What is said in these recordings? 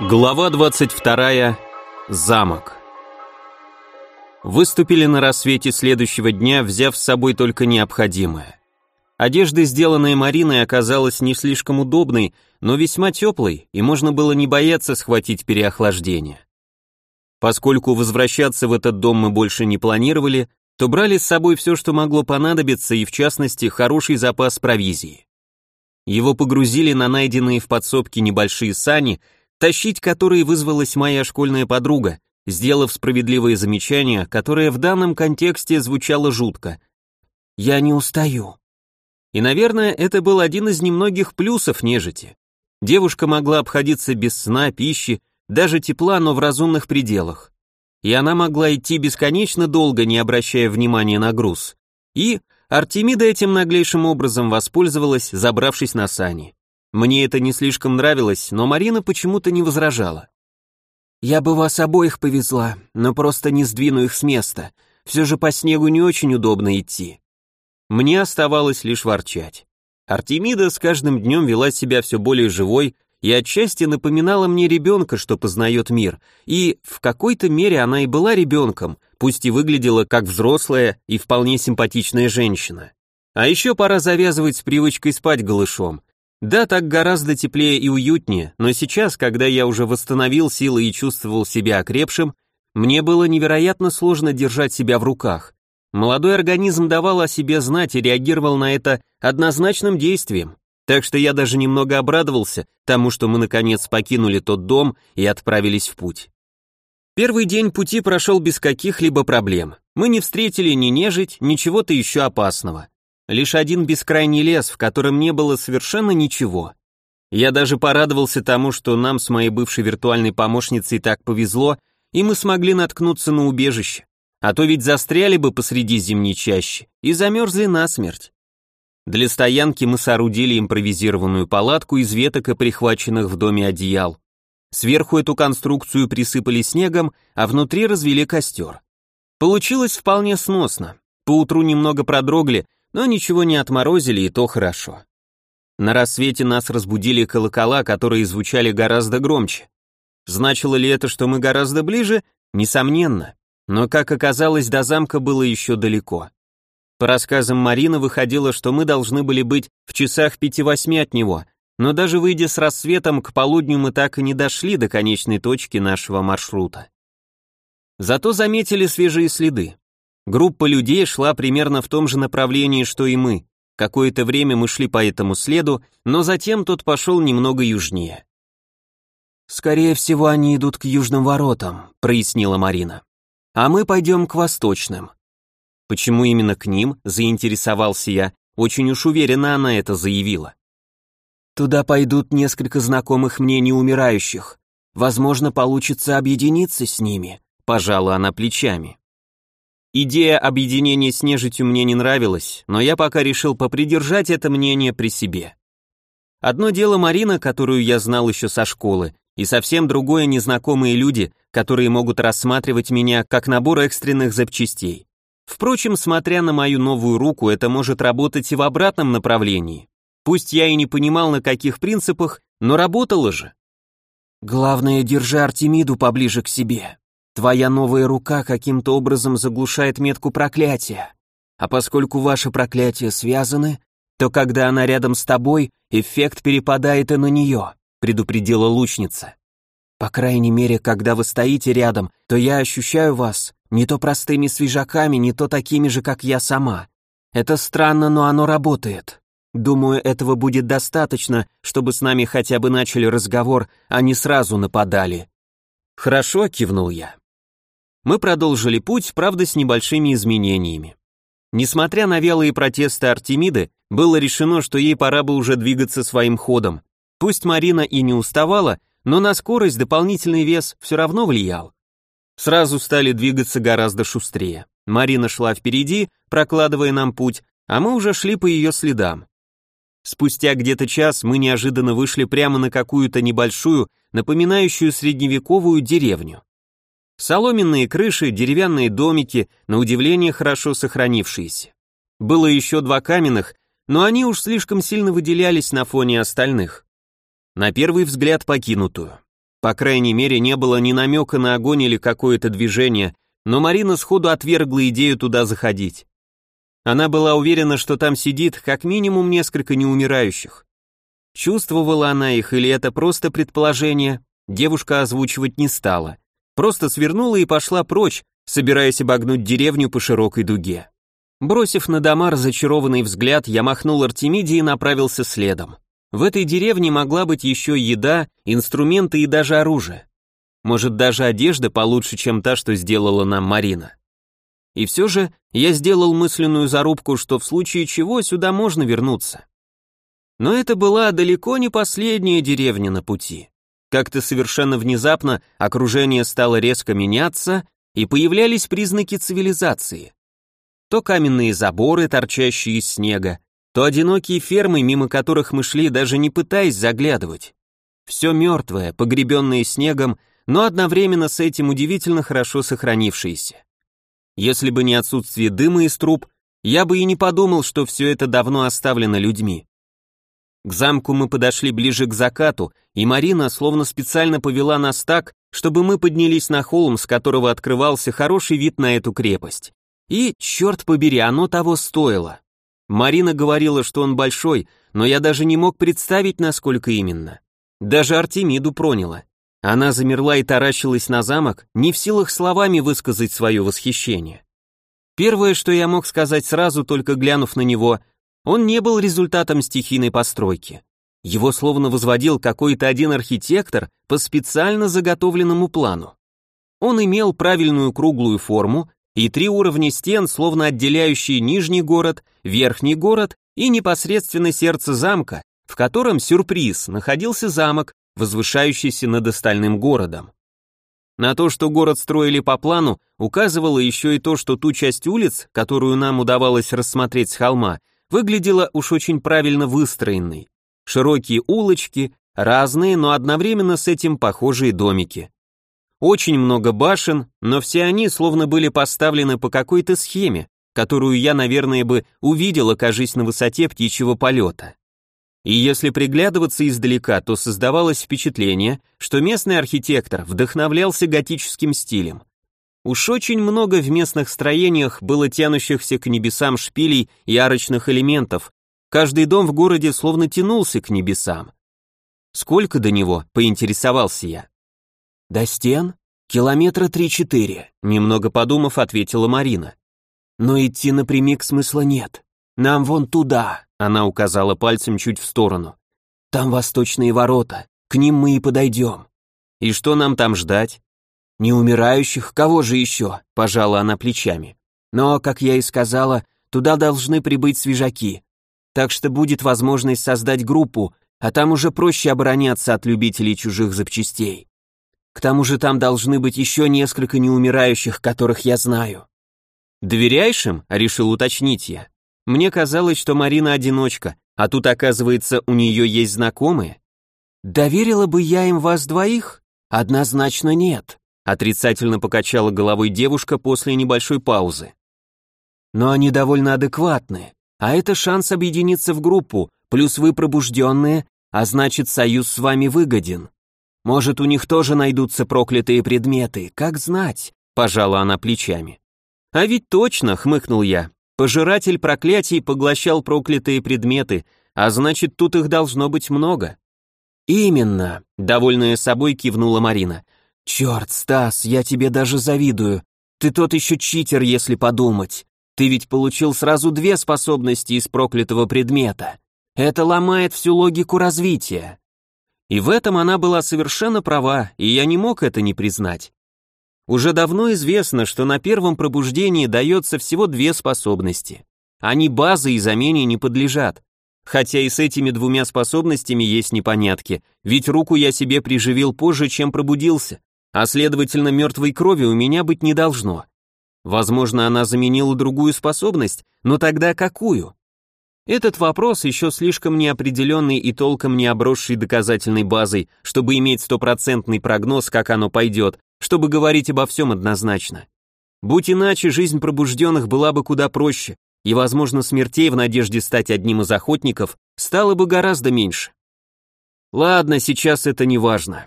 Глава 22. Замок. Выступили на рассвете следующего дня, взяв с собой только необходимое. Одежда, сделанная Мариной, оказалась не слишком удобной, но весьма теплой, и можно было не бояться схватить переохлаждение. Поскольку возвращаться в этот дом мы больше не планировали, то брали с собой все, что могло понадобиться, и в частности хороший запас провизии. Его погрузили на найденные в подсобке небольшие сани – тащить которые вызвалась моя школьная подруга, сделав справедливое замечание, которое в данном контексте звучало жутко. «Я не устаю». И, наверное, это был один из немногих плюсов нежити. Девушка могла обходиться без сна, пищи, даже тепла, но в разумных пределах. И она могла идти бесконечно долго, не обращая внимания на груз. И Артемида этим наглейшим образом воспользовалась, забравшись на сани. Мне это не слишком нравилось, но Марина почему-то не возражала. «Я бы вас обоих повезла, но просто не сдвину их с места. Все же по снегу не очень удобно идти». Мне оставалось лишь ворчать. Артемида с каждым днем вела себя все более живой и отчасти напоминала мне ребенка, что познает мир, и в какой-то мере она и была ребенком, пусть и выглядела как взрослая и вполне симпатичная женщина. А еще пора завязывать с привычкой спать голышом, да, так гораздо теплее и уютнее, но сейчас, когда я уже восстановил силы и чувствовал себя окрепшим, мне было невероятно сложно держать себя в руках. Молодой организм давал о себе знать и реагировал на это однозначным действием. Так что я даже немного обрадовался тому, что мы наконец покинули тот дом и отправились в путь. Первый день пути прошел без каких-либо проблем. Мы не встретили ни нежить, ни чего-то еще опасного. Лишь один бескрайний лес, в котором не было совершенно ничего. Я даже порадовался тому, что нам с моей бывшей виртуальной помощницей так повезло, и мы смогли наткнуться на убежище. А то ведь застряли бы посреди зимней чащи и замерзли насмерть. Для стоянки мы соорудили импровизированную палатку из веток и прихваченных в доме одеял. Сверху эту конструкцию присыпали снегом, а внутри развели костер. Получилось вполне сносно. Поутру немного продрогли, но ничего не отморозили, и то хорошо. На рассвете нас разбудили колокола, которые звучали гораздо громче. Значило ли это, что мы гораздо ближе? Несомненно. Но, как оказалось, до замка было еще далеко. По рассказам Марины выходило, что мы должны были быть в часах пяти-восьми от него, но даже выйдя с рассветом, к полудню мы так и не дошли до конечной точки нашего маршрута. Зато заметили свежие следы. Группа людей шла примерно в том же направлении, что и мы. Какое-то время мы шли по этому следу, но затем тот пошел немного южнее. «Скорее всего, они идут к южным воротам», — прояснила Марина. «А мы пойдем к восточным». «Почему именно к ним?» — заинтересовался я. Очень уж уверенно она это заявила. «Туда пойдут несколько знакомых мне неумирающих. Возможно, получится объединиться с ними», — пожала она плечами. Идея объединения с нежитью мне не нравилась, но я пока решил попридержать это мнение при себе. Одно дело Марина, которую я знал еще со школы, и совсем другое незнакомые люди, которые могут рассматривать меня как набор экстренных запчастей. Впрочем, смотря на мою новую руку, это может работать и в обратном направлении. Пусть я и не понимал, на каких принципах, но работало же. Главное, держи Артемиду поближе к себе. Твоя новая рука каким-то образом заглушает метку проклятия. А поскольку ваши проклятия связаны, то когда она рядом с тобой, эффект перепадает и на нее», — предупредила лучница. «По крайней мере, когда вы стоите рядом, то я ощущаю вас не то простыми свежаками, не то такими же, как я сама. Это странно, но оно работает. Думаю, этого будет достаточно, чтобы с нами хотя бы начали разговор, а не сразу нападали». «Хорошо», — кивнул я. Мы продолжили путь, правда, с небольшими изменениями. Несмотря на вялые протесты Артемиды, было решено, что ей пора бы уже двигаться своим ходом. Пусть Марина и не уставала, но на скорость дополнительный вес все равно влиял. Сразу стали двигаться гораздо шустрее. Марина шла впереди, прокладывая нам путь, а мы уже шли по ее следам. Спустя где-то час мы неожиданно вышли прямо на какую-то небольшую, напоминающую средневековую деревню. Соломенные крыши, деревянные домики, на удивление хорошо сохранившиеся. Было еще два каменных, но они уж слишком сильно выделялись на фоне остальных. На первый взгляд покинутую. По крайней мере, не было ни намека на огонь или какое-то движение, но Марина сходу отвергла идею туда заходить. Она была уверена, что там сидит как минимум несколько неумирающих. Чувствовала она их или это просто предположение, девушка озвучивать не стала. Просто свернула и пошла прочь, собираясь обогнуть деревню по широкой дуге. Бросив на дома разочарованный взгляд, я махнул Артемиде и направился следом. В этой деревне могла быть еще еда, инструменты и даже оружие. Может, даже одежда получше, чем та, что сделала нам Марина. И все же я сделал мысленную зарубку, что в случае чего сюда можно вернуться. Но это была далеко не последняя деревня на пути. Как-то совершенно внезапно окружение стало резко меняться, и появлялись признаки цивилизации. То каменные заборы, торчащие из снега, то одинокие фермы, мимо которых мы шли, даже не пытаясь заглядывать. Все мертвое, погребенное снегом, но одновременно с этим удивительно хорошо сохранившееся. Если бы не отсутствие дыма из труб, я бы и не подумал, что все это давно оставлено людьми. К замку мы подошли ближе к закату, и Марина словно специально повела нас так, чтобы мы поднялись на холм, с которого открывался хороший вид на эту крепость. И, черт побери, оно того стоило. Марина говорила, что он большой, но я даже не мог представить, насколько именно. Даже Артемиду проняло. Она замерла и таращилась на замок, не в силах словами высказать свое восхищение. Первое, что я мог сказать сразу, только глянув на него, он не был результатом стихийной постройки. Его словно возводил какой-то один архитектор по специально заготовленному плану. Он имел правильную круглую форму и три уровня стен, словно отделяющие нижний город, верхний город и непосредственно сердце замка, в котором, сюрприз, находился замок, возвышающийся над остальным городом. На то, что город строили по плану, указывало еще и то, что ту часть улиц, которую нам удавалось рассмотреть с холма, выглядела уж очень правильно выстроенной. Широкие улочки, разные, но одновременно с этим похожие домики. Очень много башен, но все они словно были поставлены по какой-то схеме, которую я, наверное, бы увидел, окажись на высоте птичьего полета. И если приглядываться издалека, то создавалось впечатление, что местный архитектор вдохновлялся готическим стилем. Уж очень много в местных строениях было тянущихся к небесам шпилей и арочных элементов. Каждый дом в городе словно тянулся к небесам. Сколько до него, поинтересовался я. До стен? Километра три-четыре, немного подумав, ответила Марина. Но идти напрямик смысла нет. Нам вон туда, она указала пальцем чуть в сторону. Там восточные ворота, к ним мы и подойдем. И что нам там ждать? Не умирающих, кого же еще? Пожала она плечами. Но, как я и сказала, туда должны прибыть свежаки. Так что будет возможность создать группу, а там уже проще обороняться от любителей чужих запчастей. К тому же там должны быть еще несколько неумирающих, которых я знаю. Доверяешь им? Решил уточнить я. Мне казалось, что Марина одиночка, а тут, оказывается, у нее есть знакомые. Доверила бы я им вас двоих? Однозначно нет, отрицательно покачала головой девушка после небольшой паузы. Но они довольно адекватны, а это шанс объединиться в группу, плюс вы пробужденные, а значит союз с вами выгоден. Может, у них тоже найдутся проклятые предметы, как знать, пожала она плечами. А ведь точно, хмыкнул я, Пожиратель проклятий поглощал проклятые предметы, а значит, тут их должно быть много. Именно, довольная собой кивнула Марина. Черт, Стас, я тебе даже завидую. Ты тот еще читер, если подумать. Ты ведь получил сразу две способности из проклятого предмета. Это ломает всю логику развития. И в этом она была совершенно права, и я не мог это не признать. Уже давно известно, что на первом пробуждении дается всего две способности. Они базы и замене не подлежат. Хотя и с этими двумя способностями есть непонятки, ведь руку я себе приживил позже, чем пробудился, а следовательно мертвой крови у меня быть не должно. Возможно, она заменила другую способность, но тогда какую? Этот вопрос еще слишком неопределенный и толком не обросший доказательной базой, чтобы иметь стопроцентный прогноз, как оно пойдет, чтобы говорить обо всем однозначно. Будь иначе, жизнь пробужденных была бы куда проще, и, возможно, смертей в надежде стать одним из охотников стало бы гораздо меньше. Ладно, сейчас это не важно.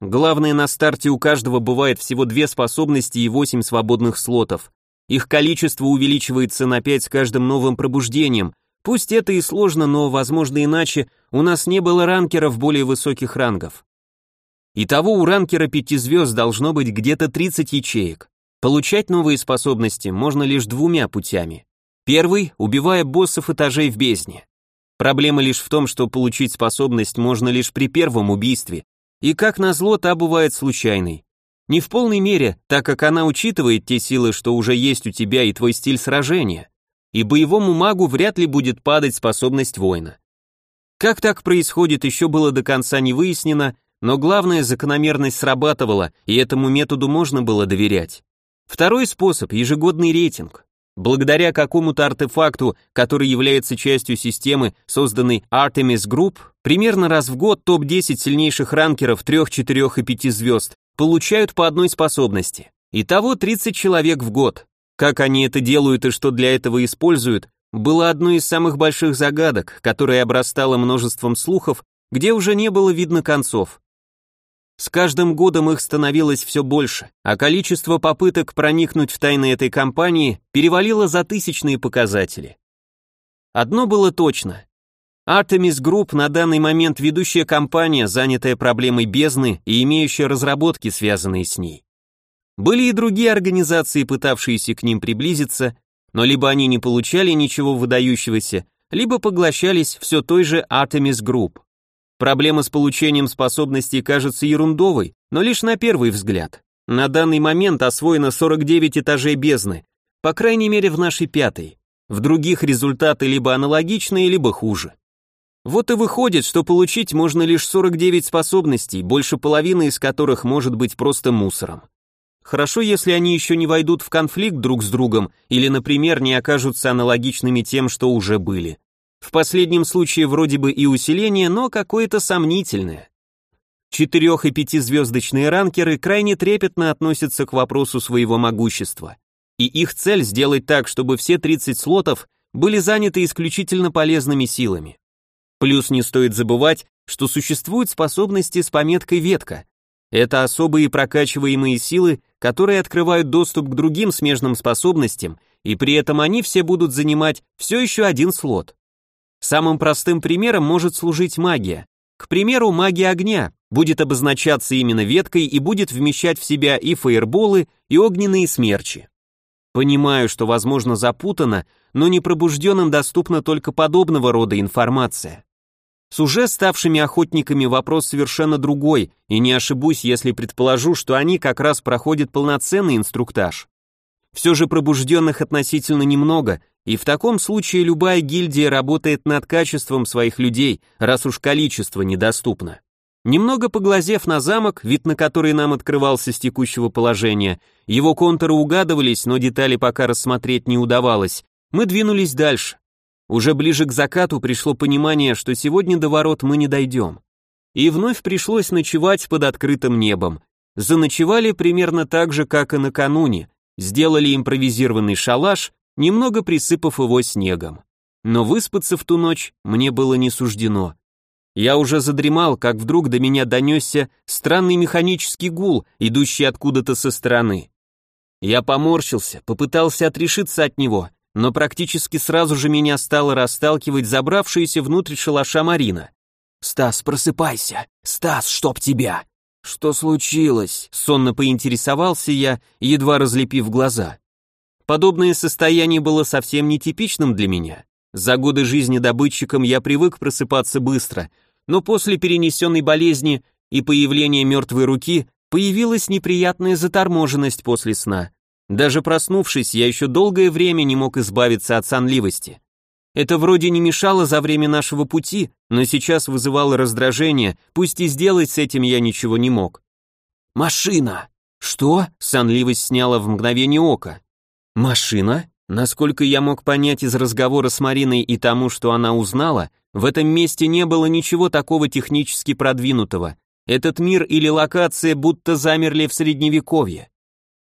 Главное, на старте у каждого бывает всего две способности и восемь свободных слотов. Их количество увеличивается на пять с каждым новым пробуждением. Пусть это и сложно, но, возможно, иначе у нас не было ранкеров более высоких рангов. Итого у ранкера пяти звезд должно быть где-то 30 ячеек. Получать новые способности можно лишь двумя путями. Первый – убивая боссов этажей в бездне. Проблема лишь в том, что получить способность можно лишь при первом убийстве, и как назло, та бывает случайной. Не в полной мере, так как она учитывает те силы, что уже есть у тебя и твой стиль сражения. И боевому магу вряд ли будет падать способность воина. Как так происходит, еще было до конца не выяснено, но главная закономерность срабатывала, и этому методу можно было доверять. Второй способ – ежегодный рейтинг. Благодаря какому-то артефакту, который является частью системы, созданной Artemis Group, примерно раз в год топ-10 сильнейших ранкеров 3, 4 и 5 звезд получают по одной способности. Итого 30 человек в год. Как они это делают и что для этого используют, было одной из самых больших загадок, которая обрастала множеством слухов, где уже не было видно концов. С каждым годом их становилось все больше, а количество попыток проникнуть в тайны этой компании перевалило за тысячные показатели. Одно было точно. Artemis Group на данный момент ведущая компания, занятая проблемой бездны и имеющая разработки, связанные с ней. Были и другие организации, пытавшиеся к ним приблизиться, но либо они не получали ничего выдающегося, либо поглощались все той же Artemis Group. Проблема с получением способностей кажется ерундовой, но лишь на первый взгляд. На данный момент освоено 49 этажей бездны, по крайней мере в нашей пятой. В других результаты либо аналогичные, либо хуже. Вот и выходит, что получить можно лишь 49 способностей, больше половины из которых может быть просто мусором. Хорошо, если они еще не войдут в конфликт друг с другом или, например, не окажутся аналогичными тем, что уже были. В последнем случае вроде бы и усиление, но какое-то сомнительное. Четырех- и пятизвездочные ранкеры крайне трепетно относятся к вопросу своего могущества. И их цель сделать так, чтобы все 30 слотов были заняты исключительно полезными силами. Плюс не стоит забывать, что существуют способности с пометкой «ветка». Это особые прокачиваемые силы, которые открывают доступ к другим смежным способностям, и при этом они все будут занимать все еще один слот. Самым простым примером может служить магия. К примеру, магия огня будет обозначаться именно веткой и будет вмещать в себя и фаерболы, и огненные смерчи. Понимаю, что возможно запутано, но непробужденным доступна только подобного рода информация. С уже ставшими охотниками вопрос совершенно другой, и не ошибусь, если предположу, что они как раз проходят полноценный инструктаж. Все же пробужденных относительно немного, и в таком случае любая гильдия работает над качеством своих людей, раз уж количество недоступно. Немного поглазев на замок, вид на который нам открывался с текущего положения, его контуры угадывались, но детали пока рассмотреть не удавалось, мы двинулись дальше. Уже ближе к закату пришло понимание, что сегодня до ворот мы не дойдем. И вновь пришлось ночевать под открытым небом. Заночевали примерно так же, как и накануне, сделали импровизированный шалаш, немного присыпав его снегом. Но выспаться в ту ночь мне было не суждено. Я уже задремал, как вдруг до меня донесся странный механический гул, идущий откуда-то со стороны. Я поморщился, попытался отрешиться от него, но практически сразу же меня стало расталкивать забравшаяся внутрь шалаша Марина. «Стас, просыпайся! Стас, чтоб тебя!» «Что случилось?» — сонно поинтересовался я, едва разлепив глаза. Подобное состояние было совсем нетипичным для меня. За годы жизни добытчиком я привык просыпаться быстро, но после перенесенной болезни и появления мертвой руки появилась неприятная заторможенность после сна. Даже проснувшись, я еще долгое время не мог избавиться от сонливости. Это вроде не мешало за время нашего пути, но сейчас вызывало раздражение, пусть и сделать с этим я ничего не мог. «Машина!» «Что?» — сонливость сняла в мгновение ока. «Машина?» Насколько я мог понять из разговора с Мариной и тому, что она узнала, в этом месте не было ничего такого технически продвинутого. Этот мир или локация будто замерли в средневековье.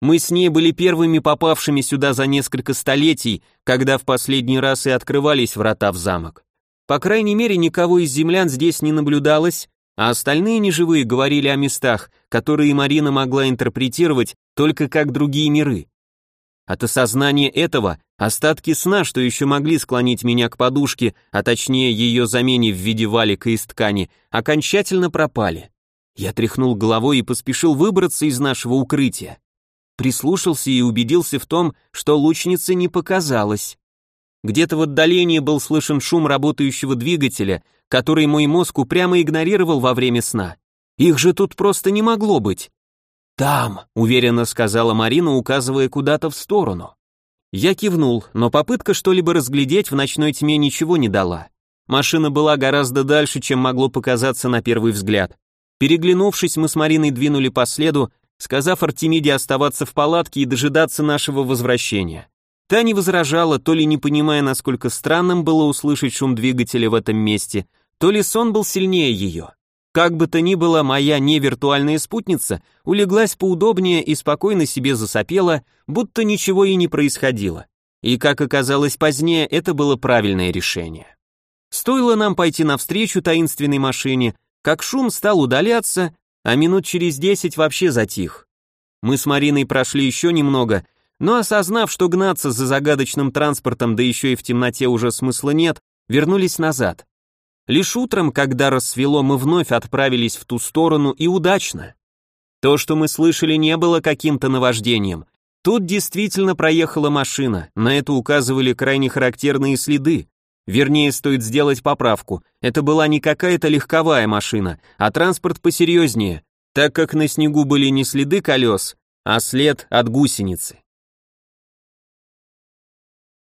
Мы с ней были первыми попавшими сюда за несколько столетий, когда в последний раз и открывались врата в замок. По крайней мере, никого из землян здесь не наблюдалось, а остальные неживые говорили о местах, которые Марина могла интерпретировать только как другие миры. От осознания этого остатки сна, что еще могли склонить меня к подушке, а точнее ее замене в виде валика из ткани, окончательно пропали. Я тряхнул головой и поспешил выбраться из нашего укрытия прислушался и убедился в том, что лучницы не показалось. Где-то в отдалении был слышен шум работающего двигателя, который мой мозг упрямо игнорировал во время сна. Их же тут просто не могло быть. «Там», — уверенно сказала Марина, указывая куда-то в сторону. Я кивнул, но попытка что-либо разглядеть в ночной тьме ничего не дала. Машина была гораздо дальше, чем могло показаться на первый взгляд. Переглянувшись, мы с Мариной двинули по следу, сказав Артемиде оставаться в палатке и дожидаться нашего возвращения. Та не возражала, то ли не понимая, насколько странным было услышать шум двигателя в этом месте, то ли сон был сильнее ее. Как бы то ни было, моя невиртуальная спутница улеглась поудобнее и спокойно себе засопела, будто ничего и не происходило. И, как оказалось позднее, это было правильное решение. Стоило нам пойти навстречу таинственной машине, как шум стал удаляться, а минут через десять вообще затих. Мы с Мариной прошли еще немного, но осознав, что гнаться за загадочным транспортом, да еще и в темноте уже смысла нет, вернулись назад. Лишь утром, когда рассвело, мы вновь отправились в ту сторону и удачно. То, что мы слышали, не было каким-то наваждением. Тут действительно проехала машина, на это указывали крайне характерные следы. Вернее, стоит сделать поправку. Это была не какая-то легковая машина, а транспорт посерьезнее, так как на снегу были не следы колес, а след от гусеницы.